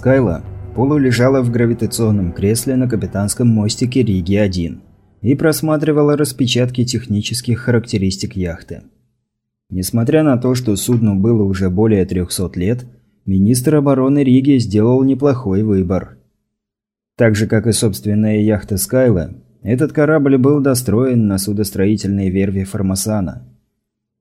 Скайла полулежала в гравитационном кресле на капитанском мостике Риги-1 и просматривала распечатки технических характеристик яхты. Несмотря на то, что судну было уже более 300 лет, министр обороны Риги сделал неплохой выбор. Так же, как и собственная яхта Скайла, этот корабль был достроен на судостроительной верфи Формасана.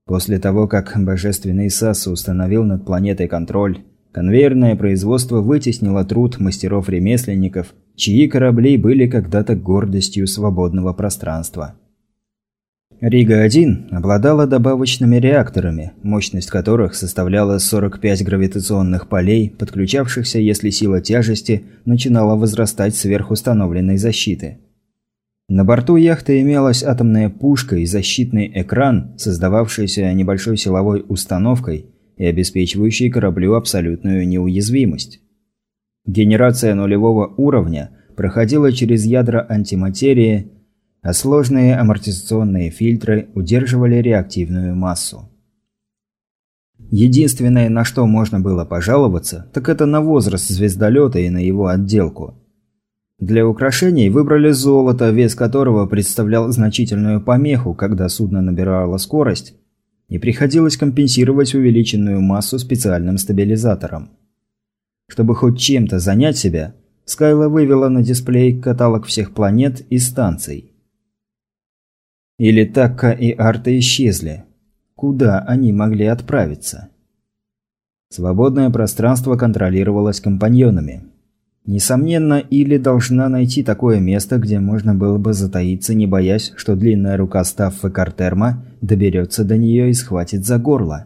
После того, как божественный Сасу установил над планетой контроль, конвейерное производство вытеснило труд мастеров-ремесленников, чьи корабли были когда-то гордостью свободного пространства. Рига-1 обладала добавочными реакторами, мощность которых составляла 45 гравитационных полей, подключавшихся, если сила тяжести начинала возрастать сверхустановленной защиты. На борту яхты имелась атомная пушка и защитный экран, создававшийся небольшой силовой установкой и обеспечивающий кораблю абсолютную неуязвимость. Генерация нулевого уровня проходила через ядра антиматерии а сложные амортизационные фильтры удерживали реактивную массу. Единственное, на что можно было пожаловаться, так это на возраст звездолета и на его отделку. Для украшений выбрали золото, вес которого представлял значительную помеху, когда судно набирало скорость, и приходилось компенсировать увеличенную массу специальным стабилизатором. Чтобы хоть чем-то занять себя, Скайла вывела на дисплей каталог всех планет и станций. Или Такка и Арта исчезли? Куда они могли отправиться? Свободное пространство контролировалось компаньонами. Несомненно, Или должна найти такое место, где можно было бы затаиться, не боясь, что длинная рука Стаффы Картерма доберется до нее и схватит за горло.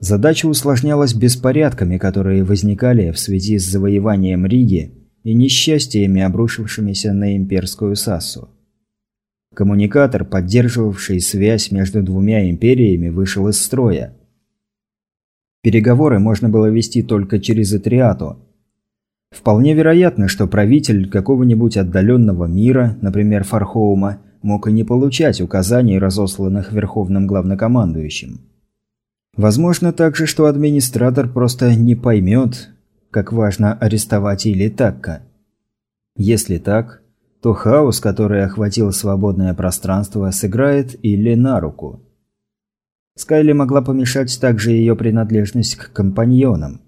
Задача усложнялась беспорядками, которые возникали в связи с завоеванием Риги и несчастьями, обрушившимися на имперскую Сассу. Коммуникатор, поддерживавший связь между двумя империями, вышел из строя. Переговоры можно было вести только через Этриату. Вполне вероятно, что правитель какого-нибудь отдаленного мира, например, Фархоума, мог и не получать указаний, разосланных Верховным Главнокомандующим. Возможно также, что администратор просто не поймет, как важно арестовать или Такка. Если так, то хаос, который охватил свободное пространство, сыграет или на руку. Скайли могла помешать также ее принадлежность к компаньонам.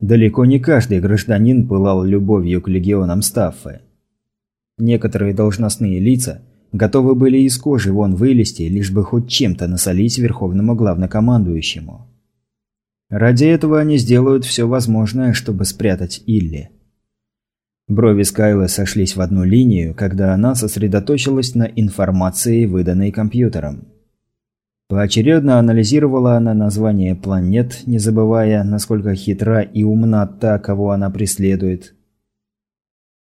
Далеко не каждый гражданин пылал любовью к легионам Стаффы. Некоторые должностные лица готовы были из кожи вон вылезти, лишь бы хоть чем-то насолить верховному главнокомандующему. Ради этого они сделают все возможное, чтобы спрятать Илли. Брови Скайлы сошлись в одну линию, когда она сосредоточилась на информации, выданной компьютером. Поочередно анализировала она название планет, не забывая, насколько хитра и умна та, кого она преследует.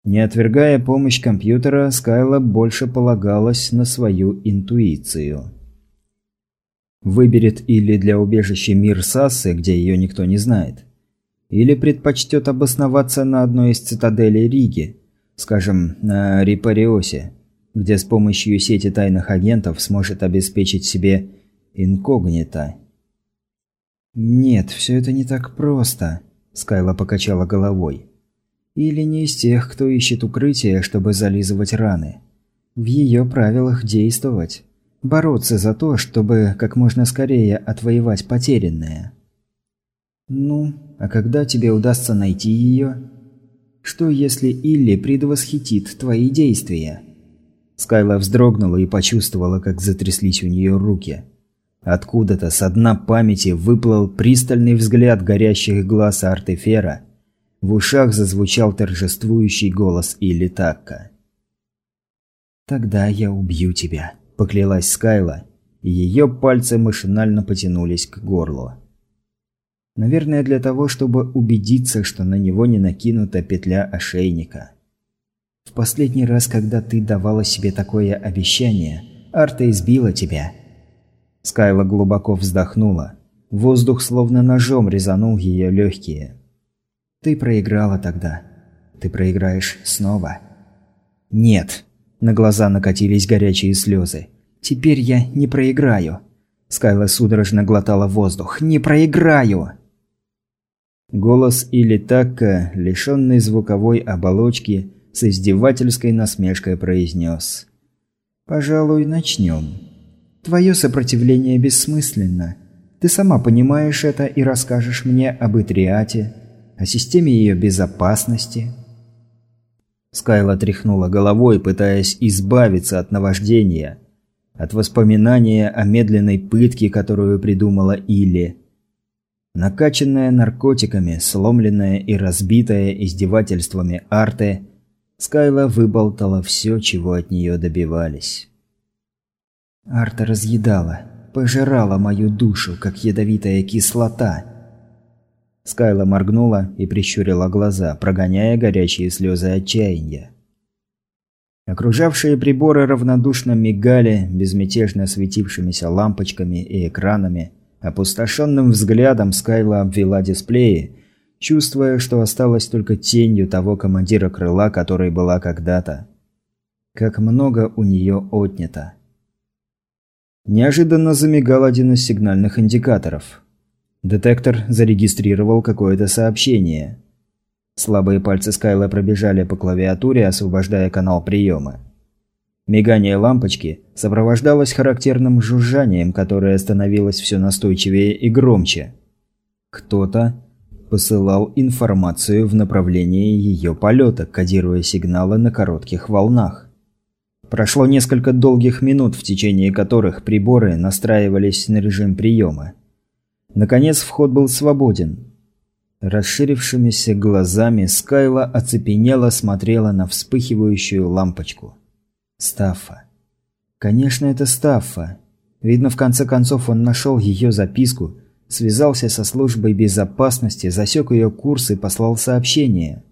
Не отвергая помощь компьютера, Скайла больше полагалась на свою интуицию. Выберет или для убежища мир Сассы, где ее никто не знает – или предпочтет обосноваться на одной из цитаделей Риги, скажем, на Рипариосе, где с помощью сети тайных агентов сможет обеспечить себе инкогнито. «Нет, все это не так просто», – Скайла покачала головой. «Или не из тех, кто ищет укрытие, чтобы зализывать раны. В ее правилах действовать, бороться за то, чтобы как можно скорее отвоевать потерянное». «Ну, а когда тебе удастся найти ее? Что если Илли предвосхитит твои действия?» Скайла вздрогнула и почувствовала, как затряслись у нее руки. Откуда-то со дна памяти выплыл пристальный взгляд горящих глаз Артефера. В ушах зазвучал торжествующий голос Илли Такка. «Тогда я убью тебя», – поклялась Скайла, и ее пальцы машинально потянулись к горлу. Наверное, для того, чтобы убедиться, что на него не накинута петля ошейника. В последний раз, когда ты давала себе такое обещание, Арта избила тебя. Скайла глубоко вздохнула. Воздух словно ножом резанул ее легкие. Ты проиграла тогда. Ты проиграешь снова. Нет. На глаза накатились горячие слезы. Теперь я не проиграю. Скайла судорожно глотала воздух. Не проиграю! Голос или Такка, лишенный звуковой оболочки, с издевательской насмешкой произнес. «Пожалуй, начнем. Твое сопротивление бессмысленно. Ты сама понимаешь это и расскажешь мне об Итриате, о системе ее безопасности». Скайла тряхнула головой, пытаясь избавиться от наваждения, от воспоминания о медленной пытке, которую придумала Илли. Накачанная наркотиками, сломленная и разбитая издевательствами Арте, Скайла выболтала все, чего от нее добивались. Арта разъедала, пожирала мою душу, как ядовитая кислота. Скайла моргнула и прищурила глаза, прогоняя горячие слезы отчаяния. Окружавшие приборы равнодушно мигали, безмятежно светившимися лампочками и экранами. Опустошенным взглядом Скайла обвела дисплеи, чувствуя, что осталась только тенью того командира крыла, который была когда-то. Как много у нее отнято. Неожиданно замигал один из сигнальных индикаторов. Детектор зарегистрировал какое-то сообщение. Слабые пальцы Скайла пробежали по клавиатуре, освобождая канал приема. Мигание лампочки сопровождалось характерным жужжанием, которое становилось все настойчивее и громче. Кто-то посылал информацию в направлении ее полета, кодируя сигналы на коротких волнах. Прошло несколько долгих минут, в течение которых приборы настраивались на режим приема. Наконец вход был свободен. Расширившимися глазами Скайла оцепенело смотрела на вспыхивающую лампочку. Стаффа. Конечно, это Стаффа. Видно, в конце концов он нашел ее записку, связался со службой безопасности, засек ее курс и послал сообщение.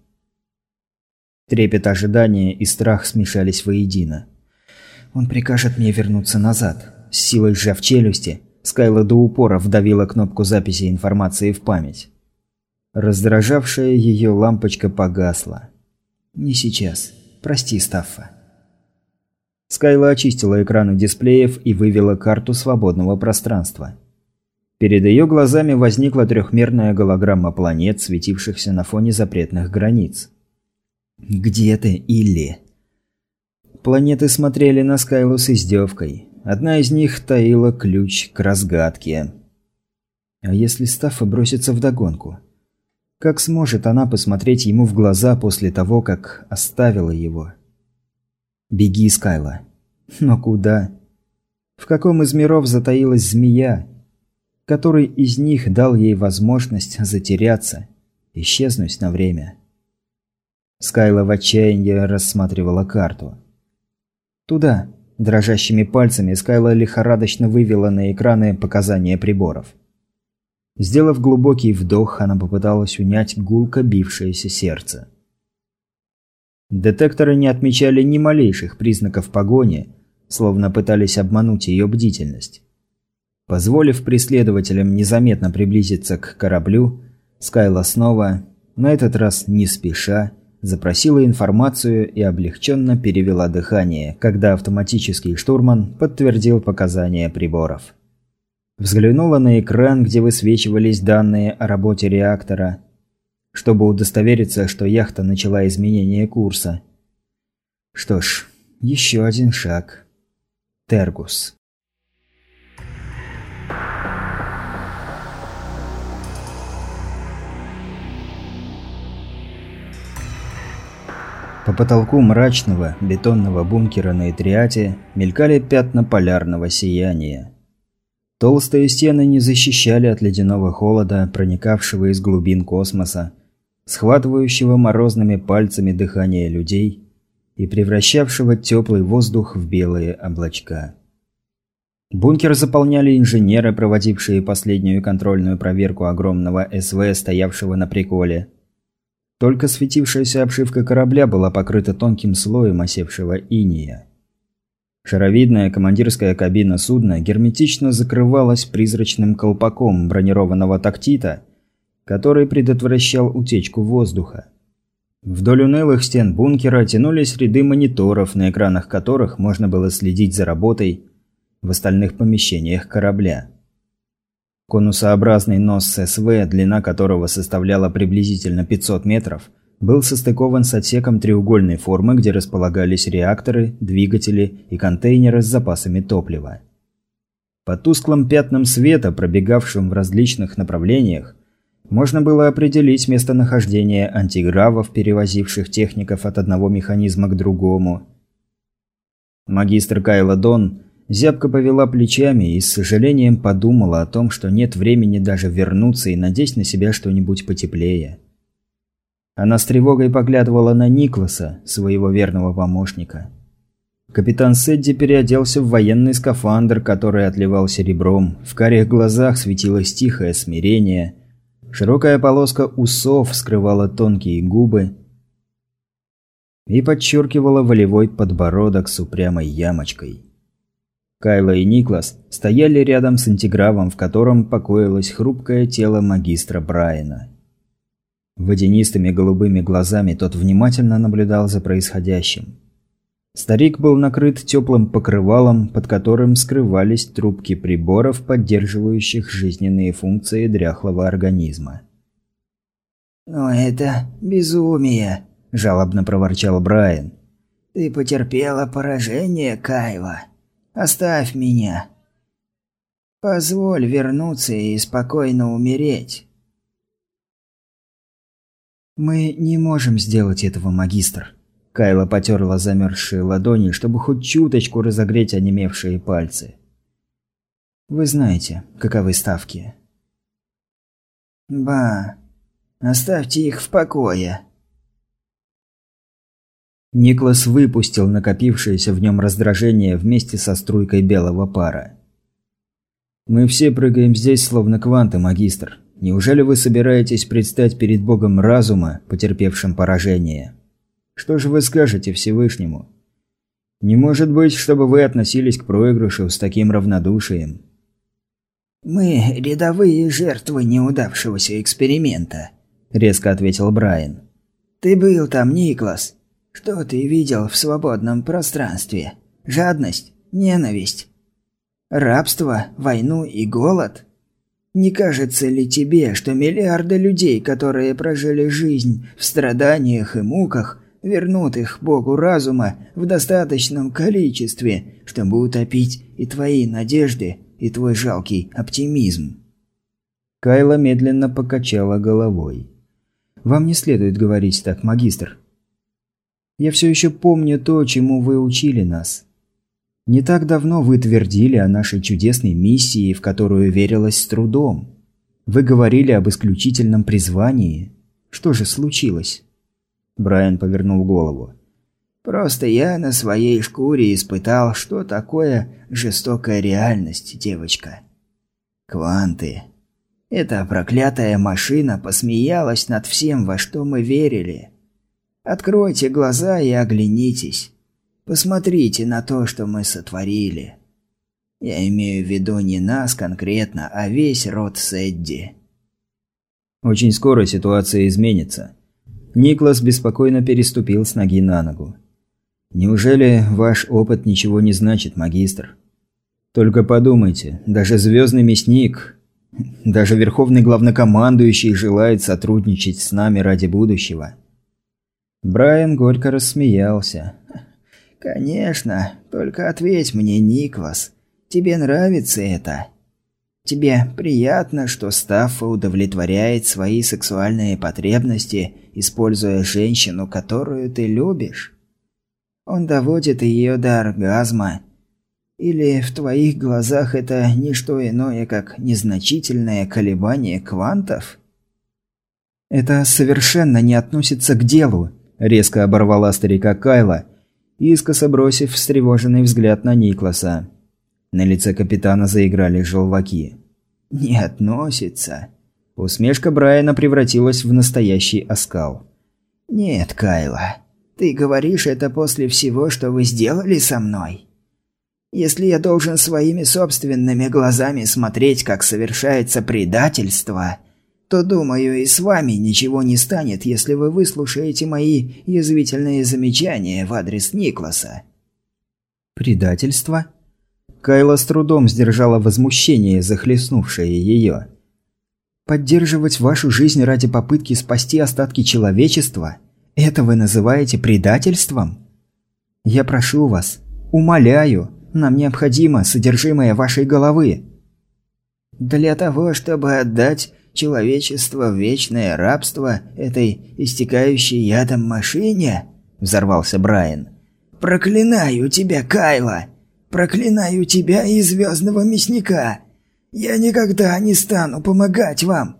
Трепет ожидания и страх смешались воедино. Он прикажет мне вернуться назад. С силой сжав челюсти, Скайла до упора вдавила кнопку записи информации в память. Раздражавшая ее лампочка погасла. «Не сейчас. Прости, Стаффа». Скайла очистила экраны дисплеев и вывела карту свободного пространства. Перед ее глазами возникла трехмерная голограмма планет, светившихся на фоне запретных границ. «Где ты, Илли?» Планеты смотрели на Скайлу с издевкой. Одна из них таила ключ к разгадке. А если Стаффа бросится вдогонку? Как сможет она посмотреть ему в глаза после того, как оставила его? «Беги, Скайла». Но куда? В каком из миров затаилась змея? Который из них дал ей возможность затеряться, исчезнуть на время? Скайла в отчаянии рассматривала карту. «Туда». Дрожащими пальцами Скайла лихорадочно вывела на экраны показания приборов. Сделав глубокий вдох, она попыталась унять гулко бившееся сердце. Детекторы не отмечали ни малейших признаков погони, словно пытались обмануть ее бдительность. Позволив преследователям незаметно приблизиться к кораблю, Скайла снова, на этот раз не спеша, запросила информацию и облегченно перевела дыхание, когда автоматический штурман подтвердил показания приборов. Взглянула на экран, где высвечивались данные о работе реактора, чтобы удостовериться, что яхта начала изменение курса. Что ж, еще один шаг. Тергус. По потолку мрачного бетонного бункера на Этриате мелькали пятна полярного сияния. Толстые стены не защищали от ледяного холода, проникавшего из глубин космоса, схватывающего морозными пальцами дыхание людей и превращавшего теплый воздух в белые облачка. Бункер заполняли инженеры, проводившие последнюю контрольную проверку огромного СВ, стоявшего на приколе – только светившаяся обшивка корабля была покрыта тонким слоем осевшего иния. Шаровидная командирская кабина судна герметично закрывалась призрачным колпаком бронированного тактита, который предотвращал утечку воздуха. Вдоль унылых стен бункера тянулись ряды мониторов, на экранах которых можно было следить за работой в остальных помещениях корабля. Конусообразный нос СВ, длина которого составляла приблизительно 500 метров, был состыкован с отсеком треугольной формы, где располагались реакторы, двигатели и контейнеры с запасами топлива. По тусклым пятнам света, пробегавшим в различных направлениях, можно было определить местонахождение антигравов, перевозивших техников от одного механизма к другому. Магистр Кайла Дон зябко повела плечами и с сожалением подумала о том, что нет времени даже вернуться и надеть на себя что-нибудь потеплее. Она с тревогой поглядывала на Никласа, своего верного помощника. Капитан Сэдди переоделся в военный скафандр, который отливал серебром. В карих глазах светилось тихое смирение. Широкая полоска усов скрывала тонкие губы и подчеркивала волевой подбородок с упрямой ямочкой. Кайла и Никлас стояли рядом с антигравом, в котором покоилось хрупкое тело магистра Брайана. Водянистыми голубыми глазами тот внимательно наблюдал за происходящим. Старик был накрыт теплым покрывалом, под которым скрывались трубки приборов, поддерживающих жизненные функции дряхлого организма. «Но это безумие», – жалобно проворчал Брайан. «Ты потерпела поражение, Кайла. Оставь меня. Позволь вернуться и спокойно умереть». «Мы не можем сделать этого, магистр», Кайла потерла замерзшие ладони, чтобы хоть чуточку разогреть онемевшие пальцы. «Вы знаете, каковы ставки». «Ба, оставьте их в покое». Никлас выпустил накопившееся в нем раздражение вместе со струйкой белого пара. «Мы все прыгаем здесь, словно кванты, магистр. Неужели вы собираетесь предстать перед богом разума, потерпевшим поражение?» Что же вы скажете Всевышнему? Не может быть, чтобы вы относились к проигрышу с таким равнодушием. «Мы – рядовые жертвы неудавшегося эксперимента», – резко ответил Брайан. «Ты был там, Никлас. Что ты видел в свободном пространстве? Жадность? Ненависть? Рабство? Войну и голод? Не кажется ли тебе, что миллиарды людей, которые прожили жизнь в страданиях и муках, вернут их Богу разума в достаточном количестве, чтобы утопить и твои надежды, и твой жалкий оптимизм». Кайла медленно покачала головой. «Вам не следует говорить так, магистр. Я все еще помню то, чему вы учили нас. Не так давно вы твердили о нашей чудесной миссии, в которую верилось с трудом. Вы говорили об исключительном призвании. Что же случилось?» Брайан повернул голову. «Просто я на своей шкуре испытал, что такое жестокая реальность, девочка. Кванты. Эта проклятая машина посмеялась над всем, во что мы верили. Откройте глаза и оглянитесь. Посмотрите на то, что мы сотворили. Я имею в виду не нас конкретно, а весь род Сэдди». «Очень скоро ситуация изменится», Никлас беспокойно переступил с ноги на ногу. «Неужели ваш опыт ничего не значит, магистр? Только подумайте, даже звездный мясник, даже верховный главнокомандующий желает сотрудничать с нами ради будущего». Брайан горько рассмеялся. «Конечно, только ответь мне, Никлас, тебе нравится это?» Тебе приятно, что Стаффа удовлетворяет свои сексуальные потребности, используя женщину, которую ты любишь? Он доводит ее до оргазма. Или в твоих глазах это не что иное, как незначительное колебание квантов? Это совершенно не относится к делу, резко оборвала старика Кайла, искоса бросив встревоженный взгляд на Никласа. На лице капитана заиграли желваки. «Не относится». Усмешка Брайана превратилась в настоящий оскал. «Нет, Кайла, ты говоришь это после всего, что вы сделали со мной? Если я должен своими собственными глазами смотреть, как совершается предательство, то, думаю, и с вами ничего не станет, если вы выслушаете мои язвительные замечания в адрес Никласа». «Предательство?» Кайла с трудом сдержала возмущение, захлестнувшее ее. «Поддерживать вашу жизнь ради попытки спасти остатки человечества? Это вы называете предательством? Я прошу вас, умоляю, нам необходимо содержимое вашей головы». «Для того, чтобы отдать человечество в вечное рабство этой истекающей ядом машине?» – взорвался Брайан. «Проклинаю тебя, Кайла! Проклинаю тебя и Звездного Мясника! Я никогда не стану помогать вам!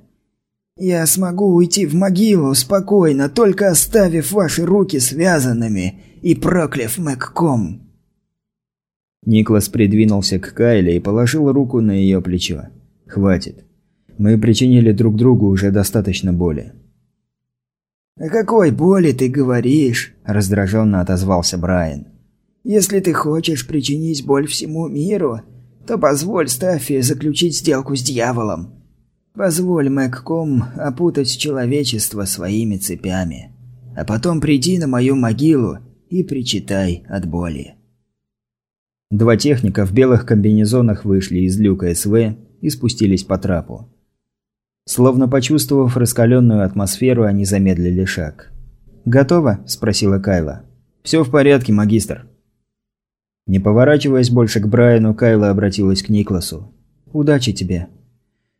Я смогу уйти в могилу спокойно, только оставив ваши руки связанными и прокляв Мэгком!» Никлас придвинулся к Кайле и положил руку на ее плечо. «Хватит. Мы причинили друг другу уже достаточно боли». «О какой боли ты говоришь?» – раздраженно отозвался Брайан. «Если ты хочешь причинить боль всему миру, то позволь Стаффи заключить сделку с дьяволом. Позволь Мэгком опутать человечество своими цепями. А потом приди на мою могилу и причитай от боли». Два техника в белых комбинезонах вышли из люка СВ и спустились по трапу. Словно почувствовав раскаленную атмосферу, они замедлили шаг. «Готово?» – спросила Кайла. «Все в порядке, магистр». Не поворачиваясь больше к Брайану, Кайла обратилась к Никласу. «Удачи тебе.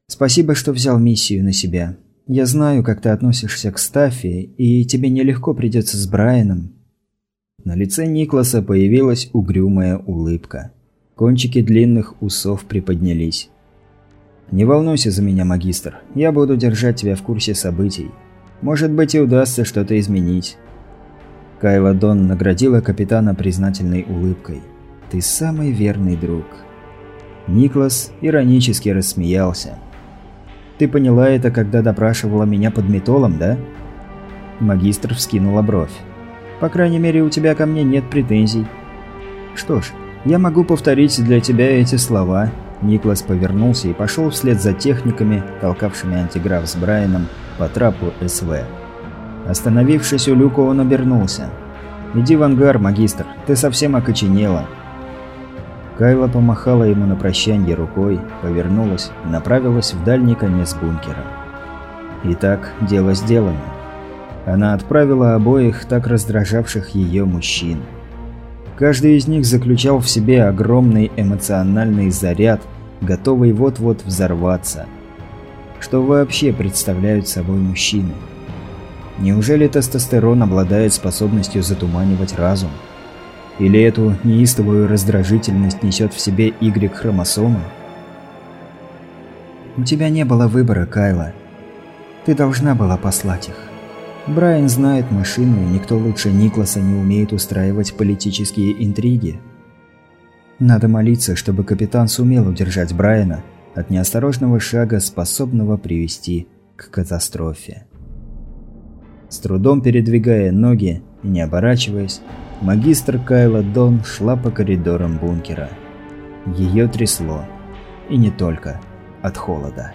Спасибо, что взял миссию на себя. Я знаю, как ты относишься к Стаффи, и тебе нелегко придется с Брайаном». На лице Никласа появилась угрюмая улыбка. Кончики длинных усов приподнялись. «Не волнуйся за меня, магистр. Я буду держать тебя в курсе событий. Может быть и удастся что-то изменить». Кайла Дон наградила капитана признательной улыбкой. «Ты самый верный друг». Никлас иронически рассмеялся. «Ты поняла это, когда допрашивала меня под метолом, да?» Магистр вскинула бровь. «По крайней мере, у тебя ко мне нет претензий». «Что ж, я могу повторить для тебя эти слова Никлас повернулся и пошел вслед за техниками, толкавшими антиграф с Брайаном по трапу СВ. Остановившись у люка, он обернулся. «Иди в ангар, магистр, ты совсем окоченела». Кайла помахала ему на прощанье рукой, повернулась и направилась в дальний конец бункера. Итак, дело сделано. Она отправила обоих так раздражавших ее мужчин. Каждый из них заключал в себе огромный эмоциональный заряд, готовый вот-вот взорваться. Что вообще представляют собой мужчины? Неужели тестостерон обладает способностью затуманивать разум? Или эту неистовую раздражительность несет в себе Y-хромосома? «У тебя не было выбора, Кайла. Ты должна была послать их. Брайан знает машину, и никто лучше Никласа не умеет устраивать политические интриги. Надо молиться, чтобы капитан сумел удержать Брайана от неосторожного шага, способного привести к катастрофе. С трудом передвигая ноги и не оборачиваясь, магистр Кайла Дон шла по коридорам бункера. Ее трясло. И не только от холода.